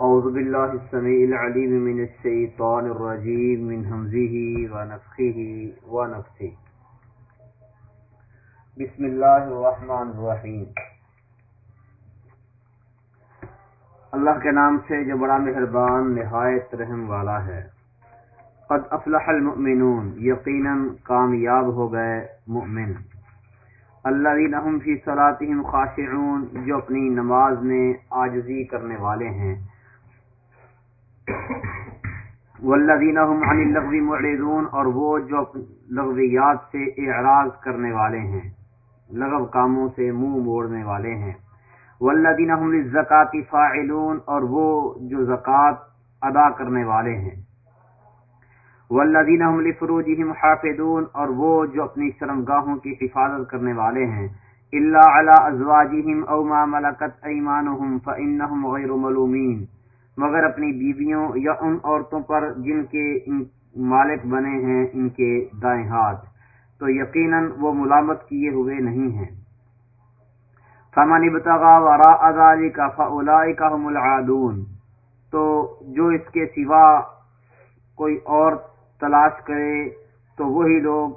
أعوذ بالله السميع العليم من الشيطان الرجيم من همزه ونفخه ونفسه بسم الله الرحمن الرحيم اللہ کے نام سے جو بڑا مہربان، نہایت رحم والا ہے. قد افلح المؤمنون، یقیناً کامیاب ہو گئے مؤمن. الذين هم في صلاتهم خاشعون، جو اپنی نماز میں عاجزی کرنے والے ہیں. والذین هم عن اللغو معرضون اور وہ جو لغویات سے اعراض کرنے والے ہیں، لغو کاموں سے منہ موڑنے والے ہیں۔ والذین هم للزکاة فاعلون اور وہ جو زکات ادا کرنے والے ہیں۔ والذین هم لفروجهم حافظون اور وہ جو اپنی شرمگاہوں کی حفاظت کرنے والے ہیں۔ الا علی ازواجهم او ما ملکت ایمانهم فانهم غیر ملومین۔ مگر اپنی بیویوں یا ان عورتوں پر جن کے مالک بنے ہیں ان کے دائیں ہاتھ۔ تو یقیناً وہ ملامت کیے ہوئے نہیں ہیں۔ فمن ابتغى وراء ذلك فاولئك هم العادون۔ تو جو اس کے سوا کوئی اور تلاش کرے، تو وہی لوگ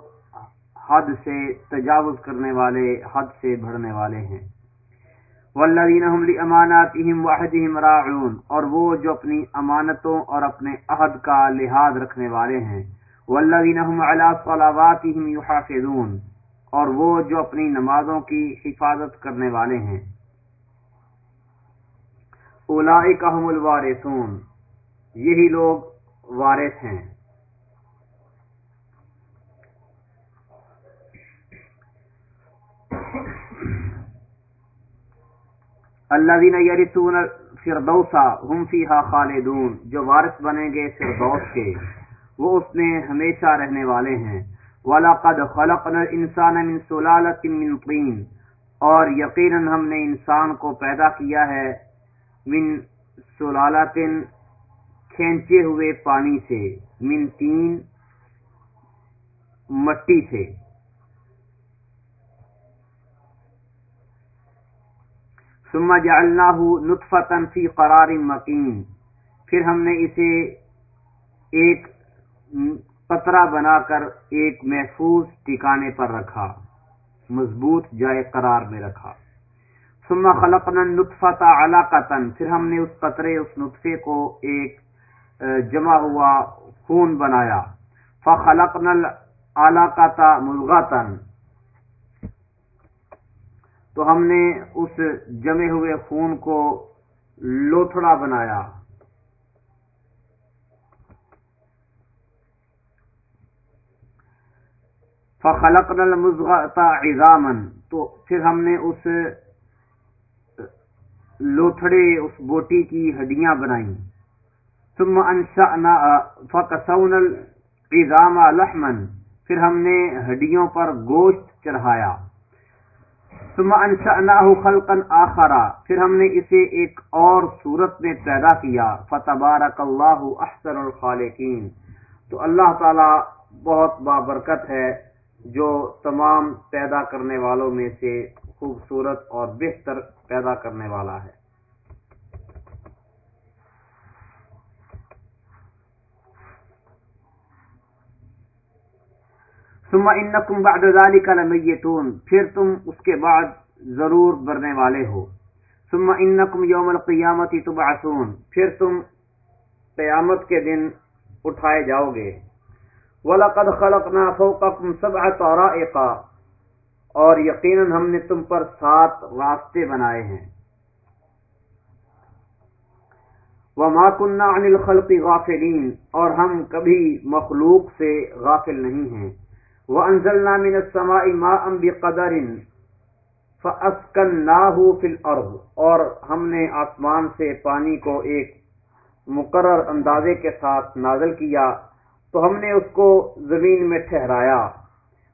حد سے تجاوز کرنے والے، حد سے بڑھنے والے ہیں۔ والذین هم لاماناتهم وعهدهم راعون، اور وہ جو اپنی امانتوں اور اپنے عہد کا لحاظ رکھنے والے ہیں۔ والذین هم علی صلواتهم یحافظون، اور وہ جو اپنی نمازوں کی حفاظت کرنے والے ہیں۔ اولئک هم الوارثون، یہی لوگ وارث ہیں۔ الذين يرثون الفردوس هم فيها خالدون، جو وارث بنیں گے فردوس کے، وہ اس میں ہمیشہ رہنے والے ہیں۔ وَلَقَدْ خَلَقْنَا الْإِنسَانَ مِنْ سُلَالَةٍ مِنْ طِينٍ۔ اور یقیناً ہم نے انسان کو پیدا کیا ہے من سلالتن کھینچے ہوئے پانی سے، من تین مٹی سے۔ ثم جعلناه نطفة في قرار مقیم پھر ہم نے اسے ایک قطرہ بنا کر ایک محفوظ ٹھکانے پر رکھا، مضبوط جائے قرار میں رکھا۔ ثم خلقنا النطفة علقة۔ پھر ہم نے اس قطرے، اس نطفے کو ایک جمع ہوا خون بنایا۔ فخلقنا العلقة مضغة تو ہم نے اس جمے ہوئے خون کو لوتھڑا بنایا۔ فخلقنا المزغة عظاما۔ تو پھر ہم نے اس لوتھڑے، اس بوٹی کی ہڈیاں بنائیں ثم انشأنا فکسونا العظام لحما۔ پھر ہم نے ہڈیوں پر گوشت چڑھایا۔ ثم انشأناه خلقا آخرا۔ پھر ہم نے اسے ایک اور صورت میں پیدا کیا۔ فتبارک اللہ احسن الخالقین۔ تو اللہ تعالی بہت بابرکت ہے جو تمام پیدا کرنے والوں میں سے خوبصورت اور بہتر پیدا کرنے والا ہے۔ ثم انکم بعد ذلك لمیتون، پھر تم اس کے بعد ضرور برنے والے ہو۔ ثم انکم یوم القیامت تبعثون، پھر تم قیامت کے دن اٹھائے جاؤ گے۔ وَلَقَدْ خَلَقْنَا فَوْقَكُمْ سَبْعَ طَرَائِقَ، اور یقیناً ہم نے تم پر سات راستے بنائے ہیں۔ وَمَا كُنَّا عَنِ الْخَلْقِ غَافِلِينَ، اور ہم کبھی مخلوق سے غافل نہیں ہیں۔ وَأَنزَلْنَا مِنَ السَّمَاءِ مَاءً بِقَدَرٍ فَأَسْكَنَّاهُ فِي الْأَرْضِ۔ اور ہم نے آسمان سے پانی کو ایک مقرر اندازے کے ساتھ نازل کیا، تو ہم نے اس کو زمین میں ٹھہرایا۔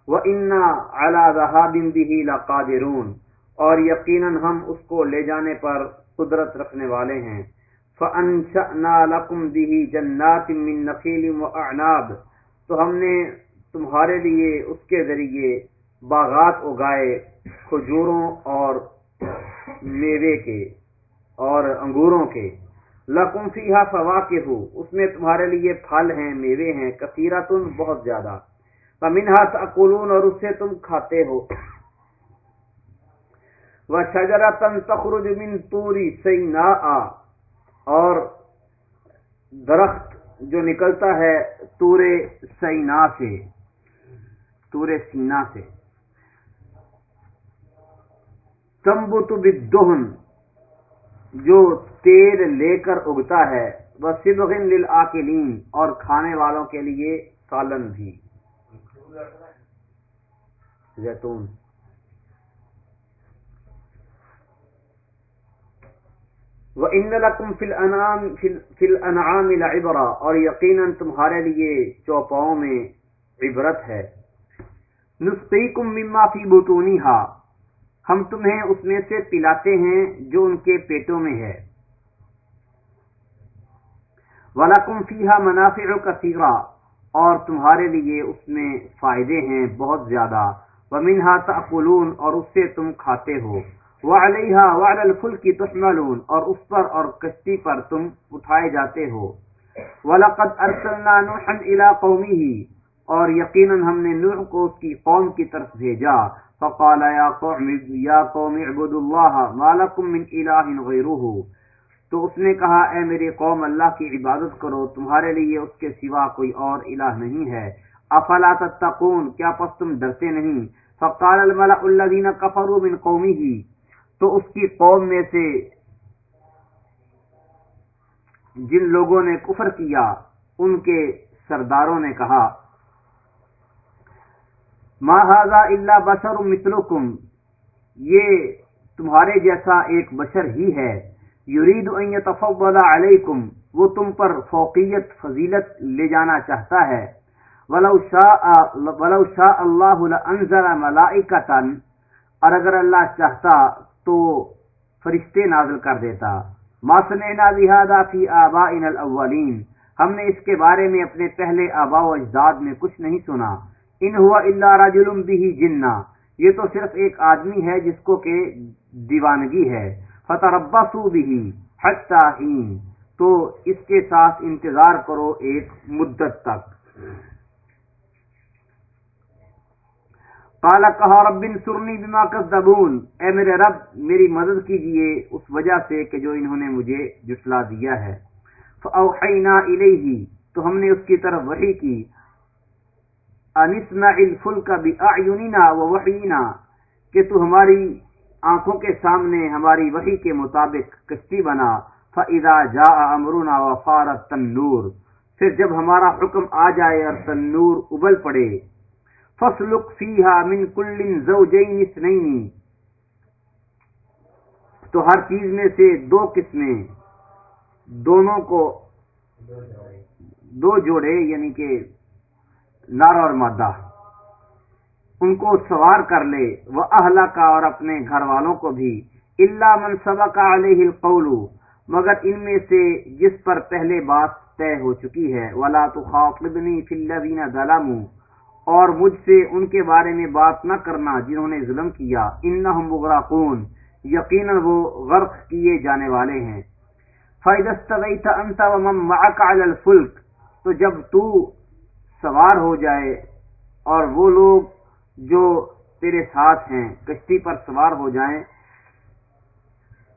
وَإِنَّا عَلَى ذَهَابٍ بِهِ لَقَادِرُونَ۔ اور یقیناً ہم اس کو لے جانے پر قدرت رکھنے والے ہیں۔ فَأَنشَأْنَا لَكُمْ بِهِ جَنَّاتٍ مِّن نَخِيلٍ وَأَعْنَابٍ۔ تو ہم نے تمہارے لیے اس کے ذریعے باغات اگائے کھجوروں اور میوے کے اور انگوروں کے۔ لکم فیہا فواقہ اس میں تمہارے لیے پھل ہیں، میوے ہیں کثیرتن بہت زیادہ۔ فمنہا تاکلون، اور اس سے تم کھاتے ہو۔ وشجرتن تخرج من طوری سیناء، اور درخت جو نکلتا ہے تور سینا سے۔ تور سینا سے۔ تمبت بالدہن، جو تیل لے کر اگتا ہے۔ وہ سبغن للآکلین، اور کھانے والوں کے لیے سالن بھی۔ زیتون۔ وہ ان لکم فل انعام فل انعام اور یقیناً تمہارے لیے چوپاؤں میں عبرت ہے۔ نسقیکم مما فی بطونیہا ہم تمہیں اس میں سے پلاتے ہیں جو ان کے پیٹوں میں ہے۔ ولاکم فیحا منافع کثیرہ اور تمہارے لیے اس میں فائدے ہیں بہت زیادہ۔ ومنہا تأکلون اور اس سے تم کھاتے ہو۔ وعلیہا وعلی الفلک تحملون۔ اور اس پر اور کشتی پر تم اٹھائے جاتے ہو۔ وَلَقَدْ أَرْسَلْنَا نُوحًا إِلَىٰ قَوْمِهِ۔ اور یقیناً ہم نے نوح کو اس کی قوم کی طرف بھیجا۔ فقال يا قوم يا قوم، اعبدوا الله ما لكم من اله غيره تو اس نے کہا، اے میری قوم، اللہ کی عبادت کرو، تمہارے لیے اس کے سوا کوئی اور الہ نہیں ہے۔ افلا تتقون، کیا پس تم ڈرتے نہیں؟ فقال الملأ الذين كفروا من قومه تو اس کی قوم میں سے جن لوگوں نے کفر کیا، ان کے سرداروں نے کہا ما هذا الا بشر مثلكم یہ تمہارے جیسا ایک بشر ہی ہے۔ یرید ان يتفضل علیکم وہ تم پر فوقیت، فضیلت لے جانا چاہتا ہے۔ ولو شاء ولو شاء اللہ لانزل ملائکۃ اور اگر اللہ چاہتا تو فرشتے نازل کر دیتا۔ ما سمعنا بهذا في آبائنا الاولین ہم نے اس کے بارے میں اپنے پہلے آباء و اجداد میں کچھ نہیں سنا۔ ان ہوا اللہ رجل به جنہ۔ یہ تو صرف ایک آدمی ہے جس کو کہ دیوانگی ہے۔ فتربصوا به حتى حين۔ تو اس کے ساتھ انتظار کرو ایک مدت تک۔ قال کہا رب انصرنی بما كذبون۔ اے میرے رب، میری مدد کیجیے اس وجہ سے کہ جو انہوں نے مجھے جٹلا دیا ہے۔ فاوحینا الیہ تو ہم نے اس کی طرف وحی کی۔ انسنا الفلک باعیننا ووحینا، کہ تو ہماری آنکھوں کے سامنے ہماری وحی کے مطابق کشتی بنا فاذا جاء امرنا وفارت تنور پھر جب ہمارا حکم آ جائے اور تنور ابل پڑے فسلک فیہا من کل زوجین اثنین تو ہر چیز میں سے دو قسمیں، دونوں کو دو جوڑے یعنی کہ نر اور مادہ۔ ان کو سوار کر لے، وہ اہلا کا اور اپنے گھر والوں کو بھی۔ اللہ منصبہ کا علیہ القول۔ مگر ان میں سے جس پر پہلے بات طے ہو چکی ہے، ولا تو خاطبنی فلین ظلم اور مجھ سے ان کے بارے میں بات نہ کرنا جنہوں نے ظلم کیا۔ ان مغرقون۔ یقینا وہ غرق کیے جانے والے ہیں۔ فَإِذَا أَنْتَ وَمَن مَّعَكَ عَلَى الْفُلْكِ۔ تو جب تو سوار ہو جائے اور وہ لوگ جو تیرے ساتھ ہیں، کشتی پر سوار ہو جائیں۔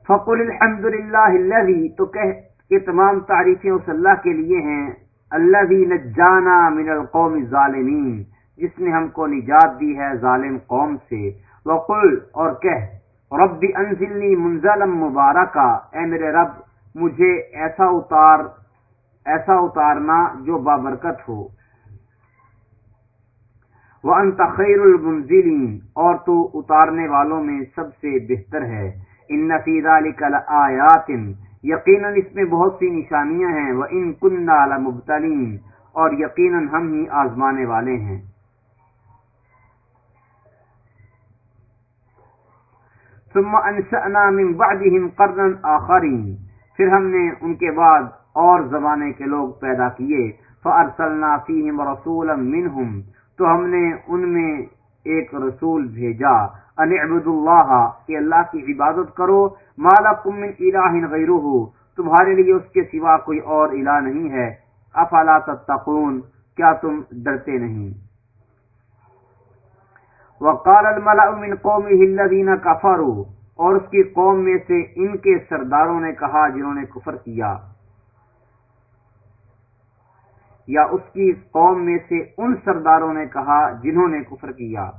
فقل الحمد للہ تو کہ تمام تعریفیں اس اللہ کے لیے ہیں۔ اللہ نجانا من القوم الظالمین جس نے ہم کو نجات دی ہے ظالم قوم سے۔ وقل، اور کہہ، رب انزلنی منزلا مبارکا۔ اے میرے رب، مجھے ایسا اتار، ایسا اتارنا جو بابرکت ہو۔ وانت خیر المنزلین، اور تو اتارنے والوں میں سب سے بہتر ہے۔ ان فی ذلک لآیات، یقینا اس میں بہت سی نشانیاں ہیں۔ وان كنا لمبتلین، اور یقینا ہم ہی آزمانے والے ہیں۔ ثم انشأنا من بعدهم قرنا آخرین۔ پھر ہم نے ان کے بعد اور زمانے کے لوگ پیدا کیے۔ فارسلنا فیہم رسولا منہم تو ہم نے ان میں ایک رسول بھیجا۔ ان عبد اللہ، کہ اللہ کی عبادت کرو۔ مالکم من الہ غیرہ، تمہارے لیے اس کے سوا کوئی اور الہ نہیں ہے۔ افلا تتقون، کیا تم ڈرتے نہیں؟ وقال الملأ من قومه الذين كفروا، اور اس کی قوم میں سے ان کے سرداروں نے کہا جنہوں نے کفر کیا۔ یا اس کی قوم میں سے ان سرداروں نے کہا جنہوں نے کفر کیا۔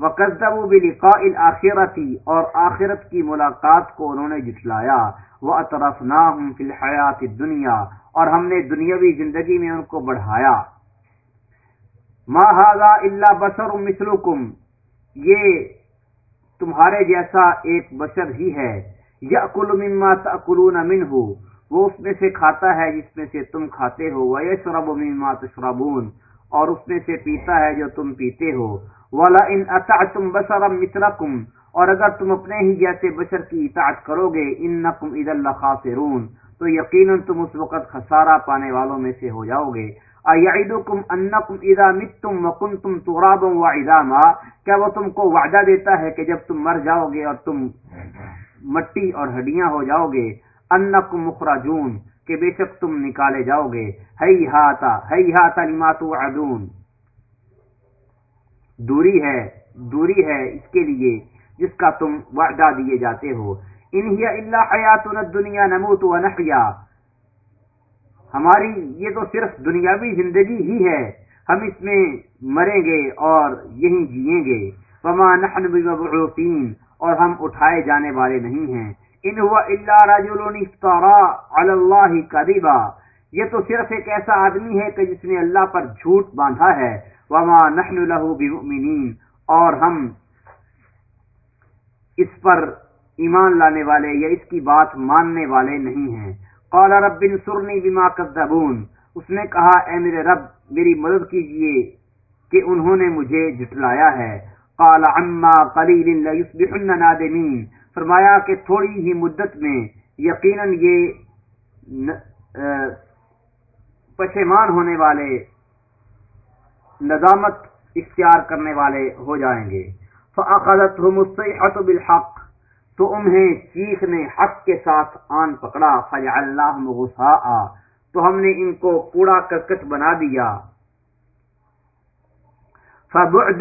وَقَذَّبُوا بِلِقَاءِ الْآخِرَةِ، اور آخرت کی ملاقات کو انہوں نے جٹلایا وَأَطْرَفْنَاهُمْ فِي الْحَيَاةِ الدُّنْيَا، اور ہم نے دنیاوی زندگی میں ان کو بڑھایا۔ ما هذا الا بشر مثلكم، یہ تمہارے جیسا ایک بشر ہی ہے۔ یاکل مما تاکلون وہ اس میں سے کھاتا ہے جس میں سے تم کھاتے ہو ویشرب مما تشربون، اور اس میں سے پیتا ہے جو تم پیتے ہو۔ والا ان اطعتم بشرا مثلكم، اور اگر تم اپنے ہی جیسے بشر کی اطاعت کرو گے ان نقم انکم اذا لخاسرون۔ تو یقینا تم اس وقت خسارہ پانے والوں میں سے ہو جاؤ گے۔ ایعدکم انکم اذا متم وکنتم ترابا وعظاما؟ کیا وہ تم کو وعدہ دیتا ہے کہ جب تم مر جاؤ گے اور تم مٹی اور ہڈیاں ہو جاؤ گے؟ انکم مخرجون، کہ بے شک تم نکالے جاؤ گے۔ ہی ہاتا ہی ہاتا لما توعدون۔ دوری ہے دوری ہے اس کے لیے جس کا تم وعدہ دیے جاتے ہو۔ انہی الا حیاتنا الدنیا نموت ونحیا ہماری یہ تو صرف دنیاوی زندگی ہی ہے۔ ہم اس میں مریں گے اور یہی جیئیں گے۔ وما نحن بمبعوثین اور ہم اٹھائے جانے والے نہیں ہیں۔ ان ہوا الا رجل افترا علی اللہ کذبا یہ تو صرف ایک ایسا آدمی ہے کہ جس نے اللہ پر جھوٹ باندھا ہے۔ وما نحن له بمؤمنین اور ہم اس پر ایمان لانے والے یا اس کی بات ماننے والے نہیں ہیں۔ قال رب انصرنی بما کذبون اس نے کہا، اے میرے رب، میری مدد کیجیے کہ انہوں نے مجھے جٹلایا ہے۔ قال عما قلیل لیصبحن نادمین فرمایا کہ تھوڑی ہی مدت میں یقیناً یہ پشیمان ہونے والے ندامت اختیار کرنے والے ہو جائیں گے۔ فَأَخَذَتْهُمُ الصَّيْحَةُ بِالْحَقِّ، تو انہیں چیخ نے حق کے ساتھ آن پکڑا۔ فج اللہ تو ہم نے ان کو کوڑا کرکٹ بنا دیا۔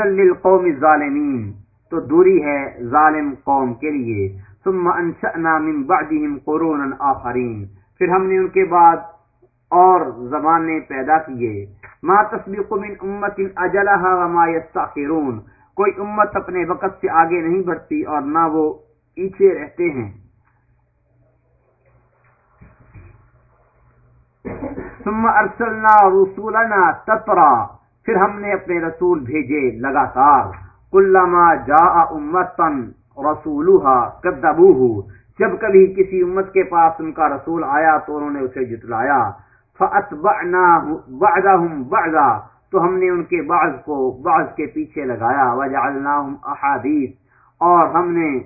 للقوم الظالمین تو دوری ہے ظالم قوم کے لیے۔ ثم انشأنا من بعدهم قرونا آخرین۔ پھر ہم نے ان کے بعد اور زمانے پیدا کیے۔ ما تسبق من امت اجلها وما يستاخرون کوئی امت اپنے وقت سے آگے نہیں بڑھتی اور نہ وہ پیچھے رہتے ہیں۔ ثم ارسلنا رسولنا تترا۔ پھر ہم نے اپنے رسول بھیجے لگاتار۔ کلما جاء امتن رسولها كذبوه جب کبھی کسی امت کے پاس ان کا رسول آیا تو انہوں نے اسے جتلایا۔ بعضهم بعضا تو ہم نے ان کے بعض کو بعض کے پیچھے لگایا۔ وجعلناهم احادیث اور ہم نے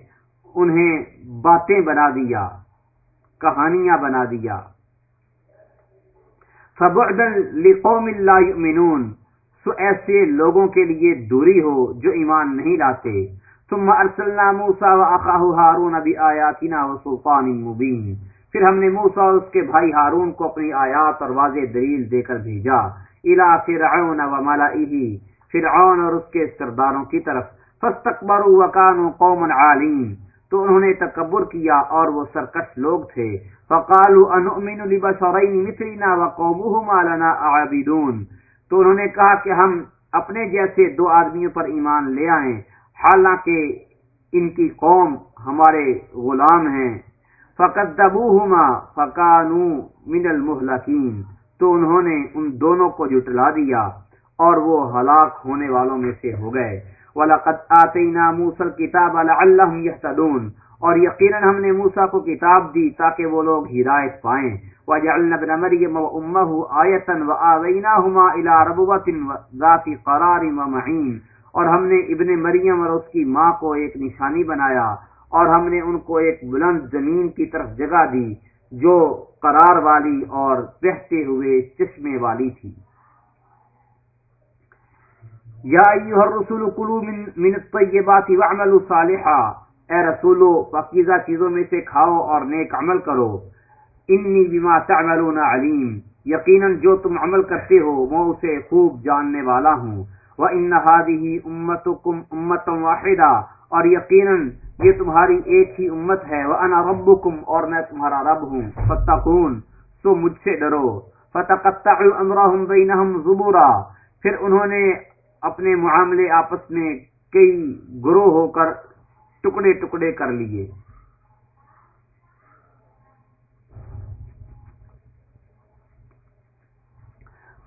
انہیں باتیں بنا دیا۔ کہانیاں بنا دیا۔ فبعدا لقوم لا يؤمنون۔ سو ایسے لوگوں کے لیے دوری ہو جو ایمان نہیں لاتے۔ ثم ارسلنا موسى واخاه هارون بآياتنا وسلطان مبين پھر ہم نے موسی اور اس کے بھائی ہارون کو اپنی آیات اور واضح دلیل دے کر بھیجا۔ الى فرعون وملئه فرعون اور اس کے سرداروں کی طرف۔ فاستكبروا وكانوا قوما عالين تو انہوں نے تکبر کیا اور وہ سرکش لوگ تھے۔ فقالوا انؤمن لبشرين مثلنا وقومهما لنا عابدون۔ تو انہوں نے کہا کہ ہم اپنے جیسے دو آدمیوں پر ایمان لے آئیں، حالانکہ ان کی قوم ہمارے غلام ہیں۔ فقدبوهما فكانوا من المهلكين۔ تو انہوں نے ان دونوں کو جٹلا دیا اور وہ ہلاک ہونے والوں میں سے ہو گئے۔ وَلَقَدْ آتَيْنَا مُوسَى الْكِتَابَ لَعَلَّهُمْ يَهْتَدُونَ۔ اور یقیناً ہم نے موسیٰ کو کتاب دی تاکہ وہ لوگ ہدایت پائیں۔ وَجَعَلْنَا ابْنَ مَرْيَمَ وَأُمَّهُ آيَةً وَآوَيْنَاهُمَا إِلَى رَبُوَةٍ ذَاتِ قَرَارٍ وَمَعِينٍ۔ اور ہم نے ابن مریم اور اس کی ماں کو ایک نشانی بنایا اور ہم نے ان کو ایک بلند زمین کی طرف جگہ دی جو قرار والی اور بہتے ہوئے چشمے والی تھی۔ یا ایوہ الرسول کلو من, من الطیبات وعملوا صالحا۔ اے رسولو، پاکیزہ چیزوں میں سے کھاؤ اور نیک عمل کرو۔ انی بما تعملون علیم۔ یقیناً جو تم عمل کرتے ہو، میں اسے خوب جاننے والا ہوں۔ وہ ان ہادی امت امت واحدہ اور یقیناً یہ تمہاری ایک ہی امت ہے۔ وہ انا ربکم اور میں تمہارا رب ہوں۔ فتقون سو مجھ سے ڈرو۔ فتقطعوا امرهم بینہم زبورا پھر انہوں نے اپنے معاملے آپس میں کئی گروہ ہو کر ٹکڑے ٹکڑے کر لیے۔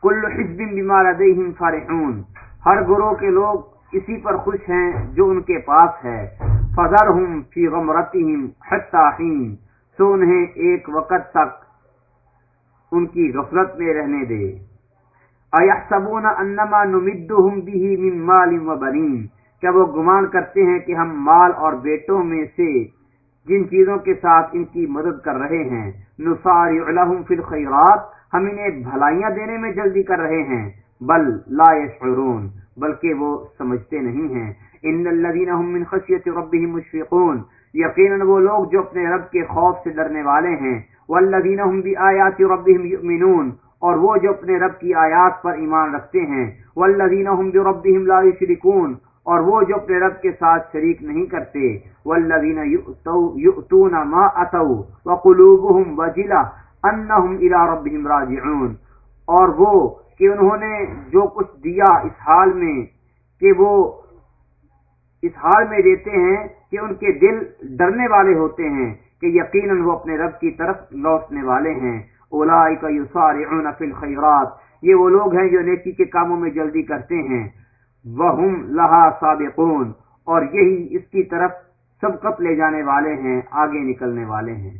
کل حزب بما لديهم فرحون ہر گروہ کے لوگ اسی پر خوش ہیں جو ان کے پاس ہے۔ فذرهم في غمرتهم حتى حين سو انہیں ایک وقت تک ان کی غفلت میں رہنے دے۔ ایحسبون انما نمدهم به من مال وبنين کیا وہ گمان کرتے ہیں کہ ہم مال اور بیٹوں میں سے جن چیزوں کے ساتھ ان کی مدد کر رہے ہیں نصارع لهم في الخيرات ہم انہیں بھلائیاں دینے میں جلدی کر رہے ہیں، بل لا يشعرون بلکہ وہ سمجھتے نہیں ہیں۔ ان الذين هم من خشيه ربهم مشفقون، یقینا وہ لوگ جو اپنے رب کے خوف سے ڈرنے والے ہیں۔ والذین هم بآیات ربهم یؤمنون، اور وہ جو اپنے رب کی آیات پر ایمان رکھتے ہیں۔ والذین هم بربهم لا یشرکون اور وہ جو اپنے رب کے ساتھ شریک نہیں کرتے والذین یؤتون ما اتوا وقلوبهم وجلہ انہم الى ربهم راجعون۔ اور وہ کہ انہوں نے جو کچھ دیا اس حال میں، کہ وہ اس حال میں دیتے ہیں کہ ان کے دل ڈرنے والے ہوتے ہیں، کہ یقیناً وہ اپنے رب کی طرف لوٹنے والے ہیں۔ اولئک یسارعون فی الخیرات یہ وہ لوگ ہیں جو نیکی کے کاموں میں جلدی کرتے ہیں۔ وہم لہا سابقون اور یہی اس کی طرف سبقت لے جانے والے ہیں، آگے نکلنے والے ہیں۔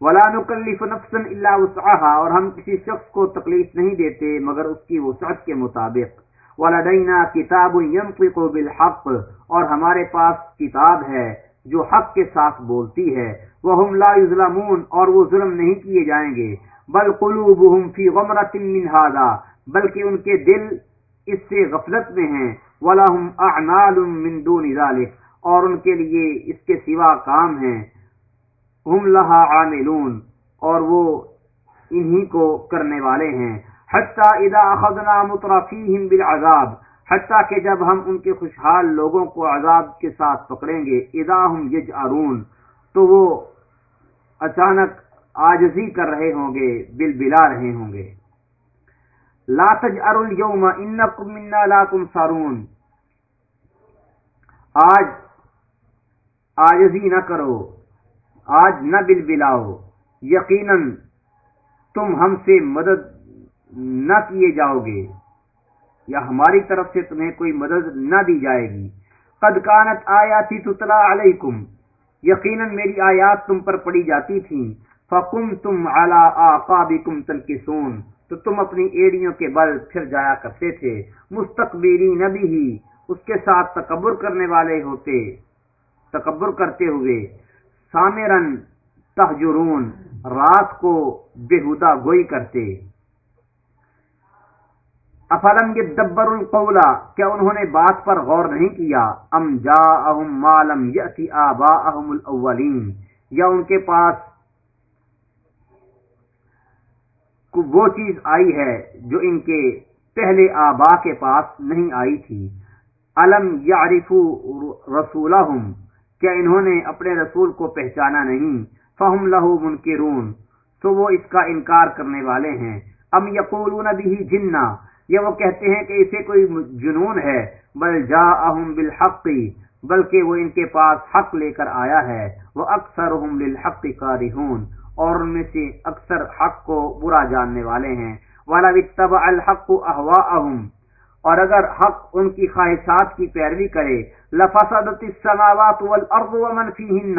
ولا نکلف نفسا الا وسعها اور ہم کسی شخص کو تکلیف نہیں دیتے مگر اس کی وسعت کے مطابق۔ ولدینا کتاب ينطق بالحق اور ہمارے پاس کتاب ہے۔ جو حق کے ساتھ بولتی ہے۔ وهم لا يظلمون، اور وہ ظلم نہیں کیے جائیں گے۔ بل قلوبهم في غمرة من هذا، بلکہ ان کے دل اس سے غفلت میں ہیں۔ ولهم اعمال من دون ذلك، اور ان کے لیے اس کے سوا کام ہیں۔ ہم لہا عاملون، اور وہ انہی کو کرنے والے ہیں۔ حتی اذا اخذنا مترفیہم بالعذاب حتی کہ جب ہم ان کے خوشحال لوگوں کو عذاب کے ساتھ پکڑیں گے، اذا ہم یجعرون، تو وہ اچانک آجزی کر رہے ہوں گے بل بلا رہے ہوں گے۔ لا تجعروا اليوم انکم منا لا تنصرون۔ آج آجزی نہ کرو، آج نہ بل بلاؤ یقیناً تم ہم سے مدد نہ کیے جاؤ گے۔ یا ہماری طرف سے تمہیں کوئی مدد نہ دی جائے گی۔ قد کانت آیاتی تتلا علیکم، یقیناً میری آیات تم پر پڑی جاتی تھی فکم تم اعلی آقابکم تنکسون تو تم اپنی ایڑیوں کے بل پھر جایا کرتے تھے۔ مستقبری نبی ہی اس کے ساتھ تکبر کرنے والے ہوتے، تکبر کرتے ہوئے۔ سامرن تہجرون، رات کو بےحدہ گوئی کرتے۔ افلم یدبر القولا کیا انہوں نے بات پر غور نہیں کیا؟ ام جاءہم ما لم یأتی آباءہم الاولین، یا ان کے پاس وہ چیز آئی ہے جو ان کے پہلے آبا کے پاس نہیں آئی تھی۔ علم یعرفو رسولہم، کیا انہوں نے اپنے رسول کو پہچانا نہیں؟ فہم لہو منکرون، تو وہ اس کا انکار کرنے والے ہیں۔ ام یقولون به جنہ یا وہ کہتے ہیں کہ اسے کوئی جنون ہے، بل جاءہم بالحق، بلکہ وہ ان کے پاس حق لے کر آیا ہے وہ اکثر للحق کارہون اور ان میں سے اکثر حق کو برا جاننے والے ہیں۔ والا اتبع الحق اهواءهم اور اگر حق ان کی خواہشات کی پیروی کرے، لفسدت السماوات والارض ومن فیہن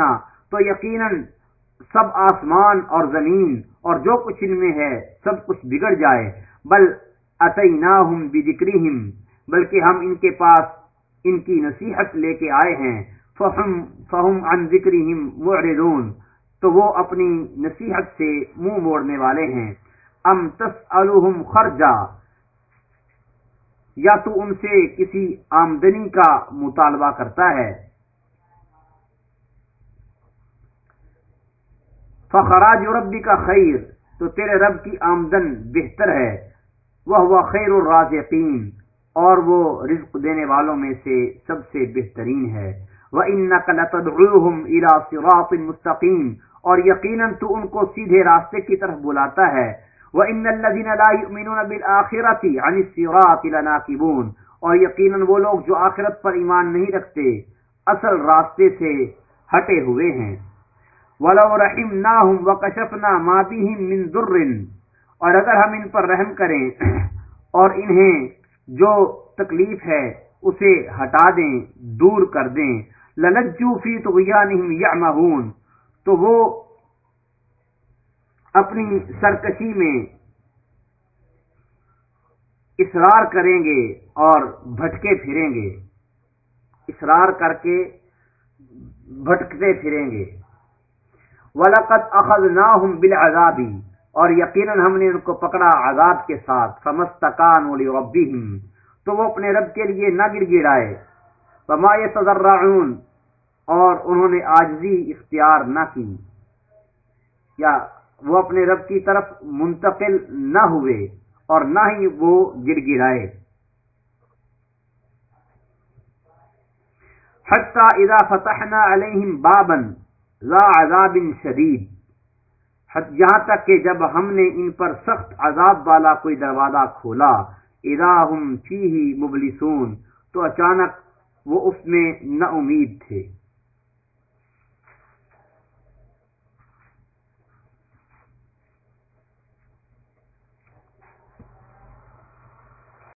تو یقینا سب آسمان اور زمین اور جو کچھ ان میں ہے، سب کچھ بگڑ جائے۔ بل اتیناہم بذکرہم، بلکہ ہم ان کے پاس ان کی نصیحت لے کے آئے ہیں، فہم فہم عن ذکرہم معرضون، تو وہ اپنی نصیحت سے منہ مو موڑنے والے ہیں۔ ام تسألہم خرجا، یا تو ان سے کسی آمدنی کا مطالبہ کرتا ہے۔ فخراج ربی کا خیر، تو تیرے رب کی آمدن بہتر ہے۔ وہ خیر الرازقین اور وہ رزق دینے والوں میں سے سب سے بہترین ہے۔ وہ ان نقل صراط مستقیم اور یقیناً تو ان کو سیدھے راستے کی طرف بلاتا ہے۔ وہ ان الذين لا يؤمنون بالآخرة عن الصراط لناكبون۔ اور یقیناً وہ لوگ جو آخرت پر ایمان نہیں رکھتے، اصل راستے سے ہٹے ہوئے ہیں۔ ولو رحمناهم وكشفنا ما بهم من ضر اور اگر ہم ان پر رحم کریں اور انہیں جو تکلیف ہے اسے ہٹا دیں، دور کر دیں للجو فی طغیانہم یعمہون، تو وہ اپنی سرکشی میں اصرار کریں گے اور بھٹکے پھریں گے۔ اصرار کر کے بھٹکتے پھریں گے۔ ولقت اخذ نہ بالعذابی اور یقیناً ہم نے ان کو پکڑا عذاب کے ساتھ فمستکان لربہم تو وہ اپنے رب کے لیے نہ گر گڑائے فما يتضرعون اور انہوں نے آجزی اختیار نہ کی۔ یا وہ اپنے رب کی طرف منتقل نہ ہوئے اور نہ ہی وہ گر گرائے۔ حتى اذا فتحنا عليهم بابا ذا عذاب شدید یہاں تک کہ جب ہم نے ان پر سخت عذاب والا کوئی دروازہ کھولا، اذا هم مبلسون، تو اچانک وہ اس میں نہ امید تھے۔